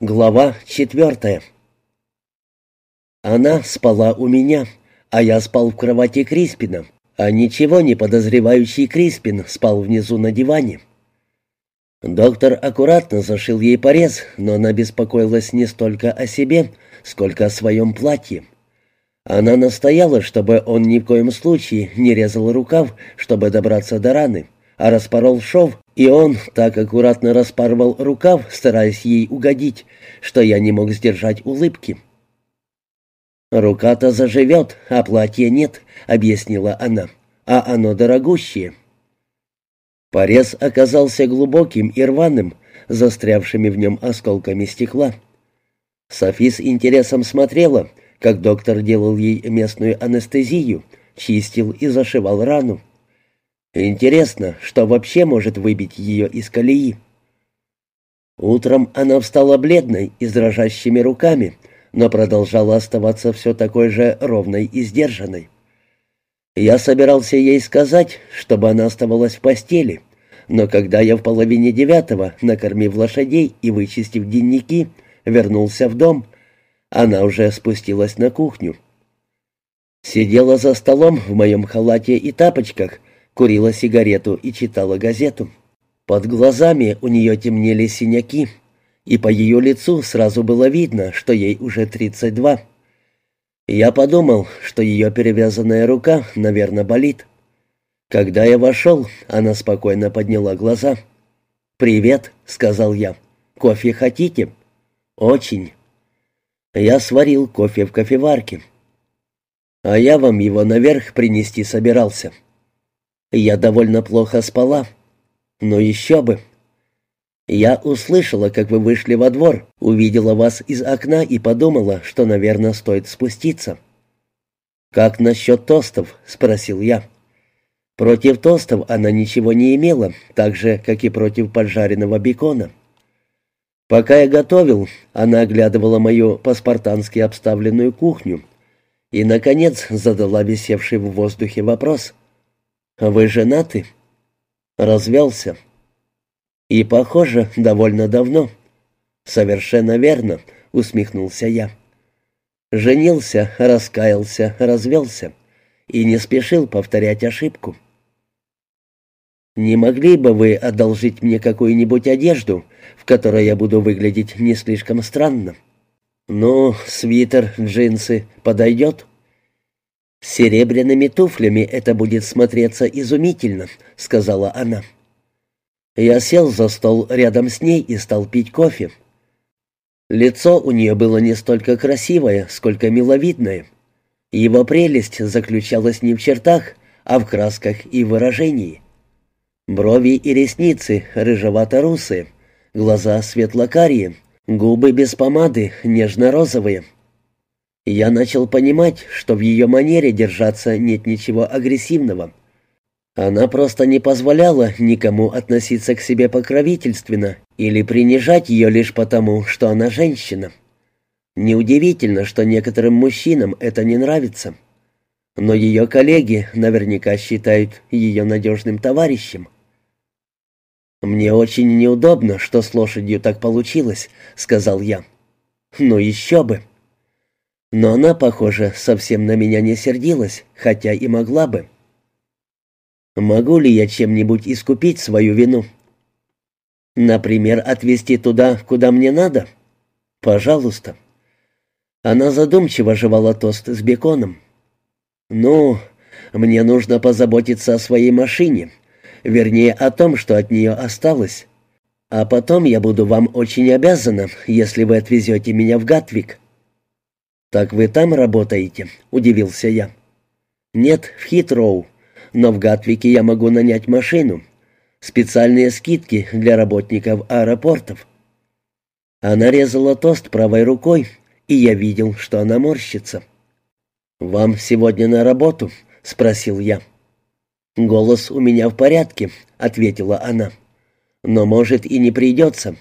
Глава четвертая. Она спала у меня, а я спал в кровати Криспина, а ничего не подозревающий Криспин спал внизу на диване. Доктор аккуратно зашил ей порез, но она беспокоилась не столько о себе, сколько о своем платье. Она настояла, чтобы он ни в коем случае не резал рукав, чтобы добраться до раны, а распорол шов и он так аккуратно распарывал рукав, стараясь ей угодить, что я не мог сдержать улыбки. «Рука-то заживет, а платья нет», — объяснила она, — «а оно дорогущее». Порез оказался глубоким и рваным, застрявшими в нем осколками стекла. Софи с интересом смотрела, как доктор делал ей местную анестезию, чистил и зашивал рану. Интересно, что вообще может выбить ее из колеи? Утром она встала бледной и с дрожащими руками, но продолжала оставаться все такой же ровной и сдержанной. Я собирался ей сказать, чтобы она оставалась в постели, но когда я в половине девятого, накормив лошадей и вычистив дневники, вернулся в дом, она уже спустилась на кухню. Сидела за столом в моем халате и тапочках, курила сигарету и читала газету. Под глазами у нее темнели синяки, и по ее лицу сразу было видно, что ей уже 32. Я подумал, что ее перевязанная рука, наверное, болит. Когда я вошел, она спокойно подняла глаза. «Привет», — сказал я. «Кофе хотите?» «Очень». Я сварил кофе в кофеварке. «А я вам его наверх принести собирался». Я довольно плохо спала. Но еще бы. Я услышала, как вы вышли во двор, увидела вас из окна и подумала, что, наверное, стоит спуститься. «Как насчет тостов?» — спросил я. Против тостов она ничего не имела, так же, как и против поджаренного бекона. Пока я готовил, она оглядывала мою по-спартански обставленную кухню и, наконец, задала висевший в воздухе вопрос — «Вы женаты?» «Развелся». «И, похоже, довольно давно». «Совершенно верно», — усмехнулся я. Женился, раскаялся, развелся и не спешил повторять ошибку. «Не могли бы вы одолжить мне какую-нибудь одежду, в которой я буду выглядеть не слишком странно?» «Ну, свитер, джинсы подойдет?» «С серебряными туфлями это будет смотреться изумительно», — сказала она. Я сел за стол рядом с ней и стал пить кофе. Лицо у нее было не столько красивое, сколько миловидное. Его прелесть заключалась не в чертах, а в красках и выражении. Брови и ресницы рыжевато-русые, глаза светло-карие, губы без помады нежно-розовые — я начал понимать, что в ее манере держаться нет ничего агрессивного. Она просто не позволяла никому относиться к себе покровительственно или принижать ее лишь потому, что она женщина. Неудивительно, что некоторым мужчинам это не нравится. Но ее коллеги наверняка считают ее надежным товарищем. «Мне очень неудобно, что с лошадью так получилось», — сказал я. «Ну еще бы». Но она, похоже, совсем на меня не сердилась, хотя и могла бы. Могу ли я чем-нибудь искупить свою вину? Например, отвезти туда, куда мне надо? Пожалуйста. Она задумчиво жевала тост с беконом. Ну, мне нужно позаботиться о своей машине, вернее, о том, что от нее осталось. А потом я буду вам очень обязана, если вы отвезете меня в Гатвик. «Так вы там работаете?» — удивился я. «Нет, в Хитроу, но в Гатвике я могу нанять машину. Специальные скидки для работников аэропортов». Она резала тост правой рукой, и я видел, что она морщится. «Вам сегодня на работу?» — спросил я. «Голос у меня в порядке», — ответила она. «Но, может, и не придется.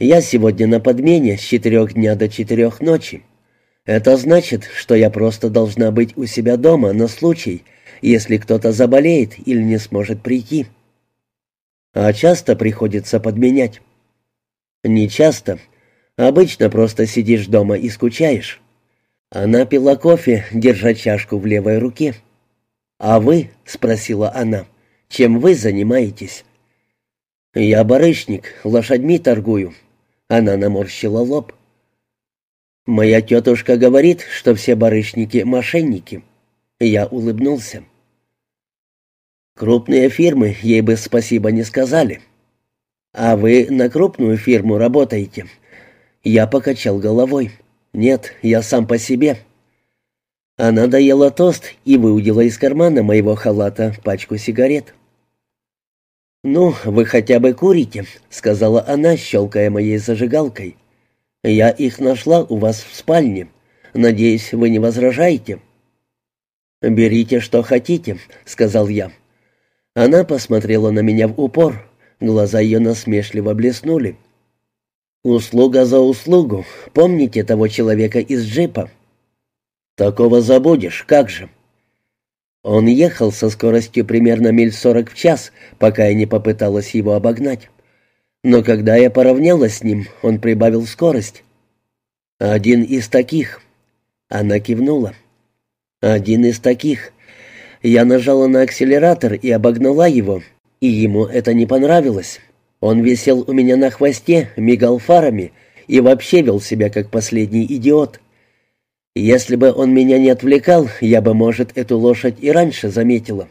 Я сегодня на подмене с четырех дня до четырех ночи. Это значит, что я просто должна быть у себя дома на случай, если кто-то заболеет или не сможет прийти. А часто приходится подменять? Не часто. Обычно просто сидишь дома и скучаешь». Она пила кофе, держа чашку в левой руке. «А вы?» — спросила она. «Чем вы занимаетесь?» «Я барышник, лошадьми торгую». Она наморщила лоб. «Моя тетушка говорит, что все барышники — мошенники». Я улыбнулся. Крупные фирмы ей бы спасибо не сказали. «А вы на крупную фирму работаете?» Я покачал головой. «Нет, я сам по себе». Она доела тост и выудила из кармана моего халата пачку сигарет. «Ну, вы хотя бы курите», — сказала она, щелкая моей зажигалкой. «Я их нашла у вас в спальне. Надеюсь, вы не возражаете?» «Берите, что хотите», — сказал я. Она посмотрела на меня в упор. Глаза ее насмешливо блеснули. «Услуга за услугу. Помните того человека из джипа?» «Такого забудешь, как же?» Он ехал со скоростью примерно миль сорок в час, пока я не попыталась его обогнать. Но когда я поравнялась с ним, он прибавил скорость. «Один из таких». Она кивнула. «Один из таких». Я нажала на акселератор и обогнала его, и ему это не понравилось. Он висел у меня на хвосте, мигал фарами и вообще вел себя как последний идиот. Если бы он меня не отвлекал, я бы, может, эту лошадь и раньше заметила.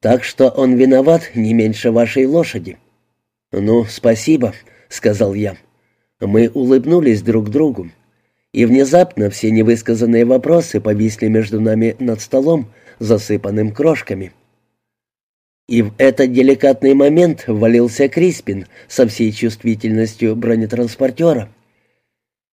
Так что он виноват не меньше вашей лошади». «Ну, спасибо», — сказал я. Мы улыбнулись друг другу. И внезапно все невысказанные вопросы повисли между нами над столом, засыпанным крошками. И в этот деликатный момент ввалился Криспин со всей чувствительностью бронетранспортера.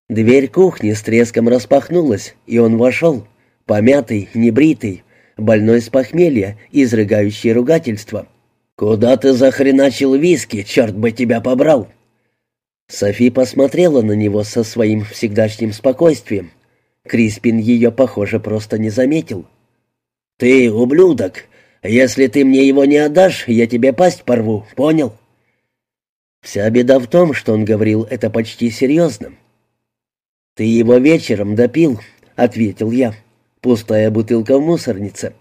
Дверь кухни с треском распахнулась, и он вошел, помятый, небритый, больной с похмелья, изрыгающий ругательство. «Куда ты захреначил виски, черт бы тебя побрал!» Софи посмотрела на него со своим всегдашним спокойствием. Криспин ее, похоже, просто не заметил. «Ты, ублюдок, если ты мне его не отдашь, я тебе пасть порву, понял?» Вся беда в том, что он говорил это почти серьезно. «Ты его вечером допил», — ответил я. «Пустая бутылка в мусорнице».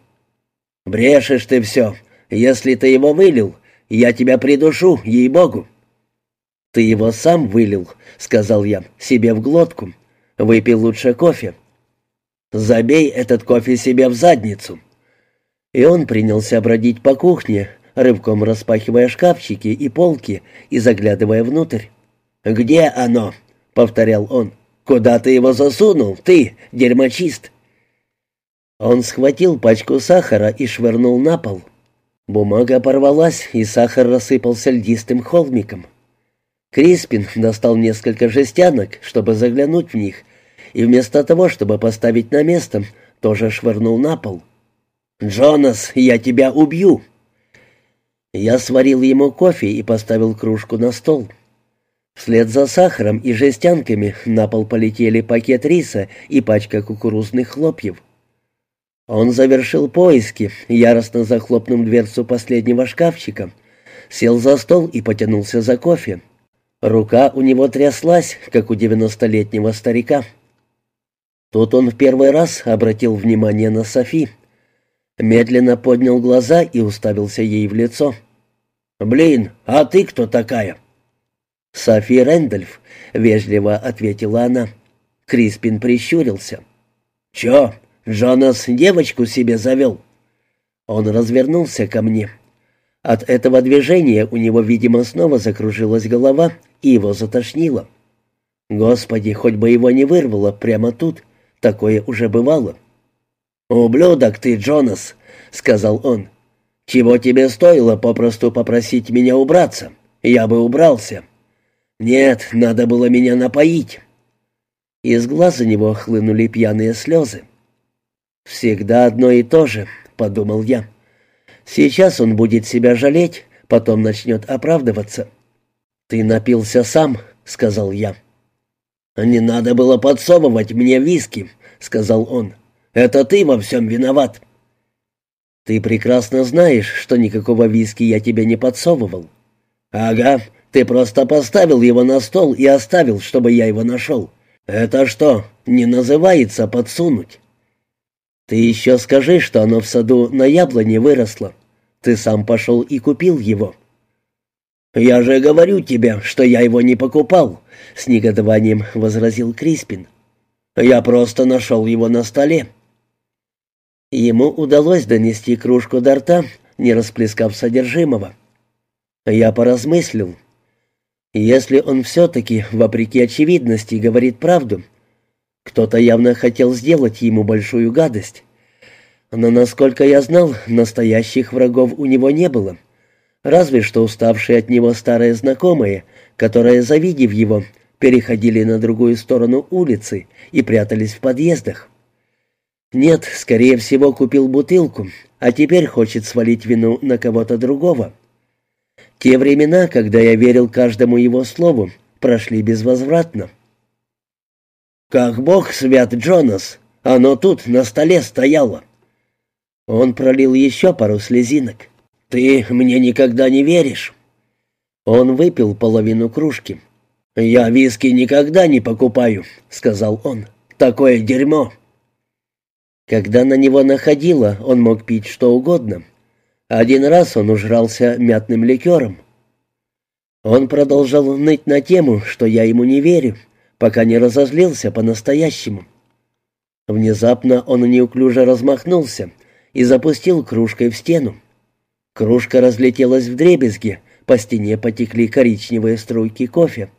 «Брешешь ты все. Если ты его вылил, я тебя придушу, ей-богу». «Ты его сам вылил», — сказал я, — «себе в глотку. Выпил лучше кофе». «Забей этот кофе себе в задницу». И он принялся бродить по кухне, рывком распахивая шкафчики и полки и заглядывая внутрь. «Где оно?» — повторял он. «Куда ты его засунул, ты, дерьмочист?» Он схватил пачку сахара и швырнул на пол. Бумага порвалась, и сахар рассыпался льдистым холмиком. Криспин достал несколько жестянок, чтобы заглянуть в них, и вместо того, чтобы поставить на место, тоже швырнул на пол. «Джонас, я тебя убью!» Я сварил ему кофе и поставил кружку на стол. Вслед за сахаром и жестянками на пол полетели пакет риса и пачка кукурузных хлопьев. Он завершил поиски, яростно захлопнув дверцу последнего шкафчика, сел за стол и потянулся за кофе. Рука у него тряслась, как у девяностолетнего старика. Тут он в первый раз обратил внимание на Софи. Медленно поднял глаза и уставился ей в лицо. «Блин, а ты кто такая?» «Софи Рэндольф», — вежливо ответила она. Криспин прищурился. «Чё, Джонас девочку себе завел?» Он развернулся ко мне. От этого движения у него, видимо, снова закружилась голова, и его затошнило. Господи, хоть бы его не вырвало прямо тут, такое уже бывало. «Ублюдок ты, Джонас», — сказал он. «Чего тебе стоило попросту попросить меня убраться? Я бы убрался». «Нет, надо было меня напоить». Из глаз у него хлынули пьяные слезы. «Всегда одно и то же», — подумал я. «Сейчас он будет себя жалеть, потом начнет оправдываться». «Ты напился сам», — сказал я. «Не надо было подсовывать мне виски», — сказал он. Это ты во всем виноват». «Ты прекрасно знаешь, что никакого виски я тебе не подсовывал». «Ага, Ты просто поставил его на стол и оставил, чтобы я его нашел. Это что, не называется подсунуть?» «Ты еще скажи, что оно в саду на яблоне выросло. Ты сам пошел и купил его». «Я же говорю тебе, что я его не покупал», — с негодованием возразил Криспин. «Я просто нашел его на столе». Ему удалось донести кружку до рта, не расплескав содержимого. Я поразмыслил. Если он все-таки, вопреки очевидности, говорит правду, кто-то явно хотел сделать ему большую гадость. Но, насколько я знал, настоящих врагов у него не было. Разве что уставшие от него старые знакомые, которые, завидев его, переходили на другую сторону улицы и прятались в подъездах. Нет, скорее всего, купил бутылку, а теперь хочет свалить вину на кого-то другого. Те времена, когда я верил каждому его слову, прошли безвозвратно. «Как бог свят, Джонас! Оно тут, на столе стояло!» Он пролил еще пару слезинок. «Ты мне никогда не веришь!» Он выпил половину кружки. «Я виски никогда не покупаю», — сказал он. «Такое дерьмо!» Когда на него находило, он мог пить что угодно. Один раз он ужрался мятным ликером. Он продолжал ныть на тему, что я ему не верю, пока не разозлился по-настоящему. Внезапно он неуклюже размахнулся и запустил кружкой в стену. Кружка разлетелась в дребезги, по стене потекли коричневые струйки кофе.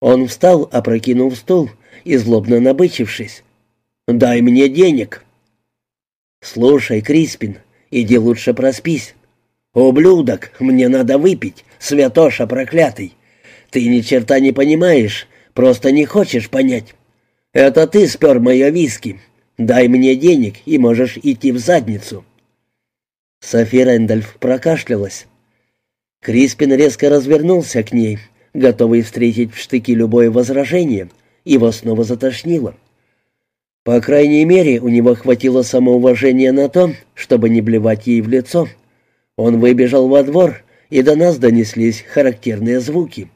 Он встал, опрокинув стул и злобно набычившись. Дай мне денег». «Слушай, Криспин, иди лучше проспись». «Ублюдок, мне надо выпить, святоша проклятый. Ты ни черта не понимаешь, просто не хочешь понять. Это ты спер мое виски. Дай мне денег, и можешь идти в задницу». Софи Рэндольф прокашлялась. Криспин резко развернулся к ней, готовый встретить в штыки любое возражение, его снова затошнило. По крайней мере, у него хватило самоуважения на то, чтобы не блевать ей в лицо. Он выбежал во двор, и до нас донеслись характерные звуки.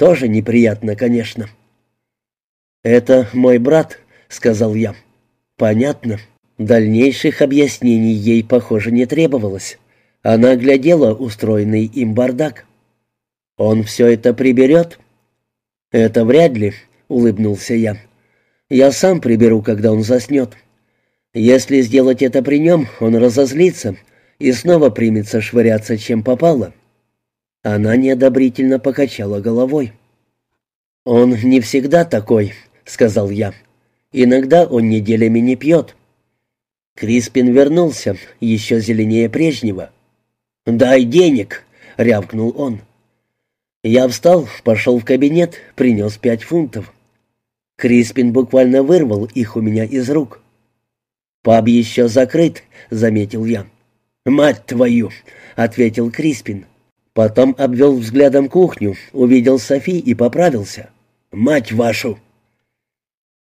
Тоже неприятно, конечно. «Это мой брат», — сказал я. «Понятно». Дальнейших объяснений ей, похоже, не требовалось. Она глядела устроенный им бардак. «Он все это приберет?» «Это вряд ли», — улыбнулся я. Я сам приберу, когда он заснет. Если сделать это при нем, он разозлится и снова примется швыряться, чем попало». Она неодобрительно покачала головой. «Он не всегда такой», — сказал я. «Иногда он неделями не пьет». Криспин вернулся, еще зеленее прежнего. «Дай денег!» — рявкнул он. Я встал, пошел в кабинет, принес пять фунтов. Криспин буквально вырвал их у меня из рук. «Паб еще закрыт», — заметил я. «Мать твою!» — ответил Криспин. Потом обвел взглядом кухню, увидел Софи и поправился. «Мать вашу!»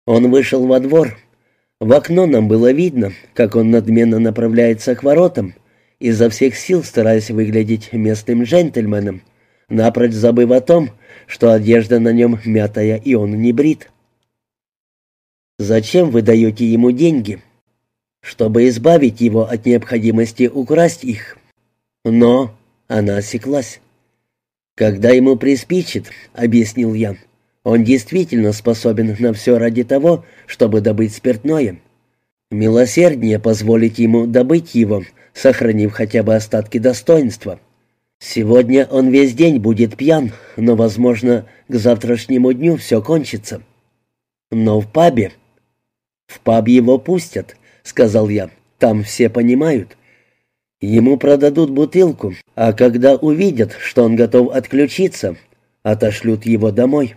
Он вышел во двор. В окно нам было видно, как он надменно направляется к воротам, изо всех сил стараясь выглядеть местным джентльменом, напрочь забыв о том, что одежда на нем мятая и он не брит. Зачем вы даете ему деньги? Чтобы избавить его от необходимости украсть их. Но она осеклась. Когда ему приспичит, объяснил я, он действительно способен на все ради того, чтобы добыть спиртное. Милосерднее позволить ему добыть его, сохранив хотя бы остатки достоинства. Сегодня он весь день будет пьян, но, возможно, к завтрашнему дню все кончится. Но в пабе «В паб его пустят», — сказал я. «Там все понимают». Ему продадут бутылку, а когда увидят, что он готов отключиться, отошлют его домой.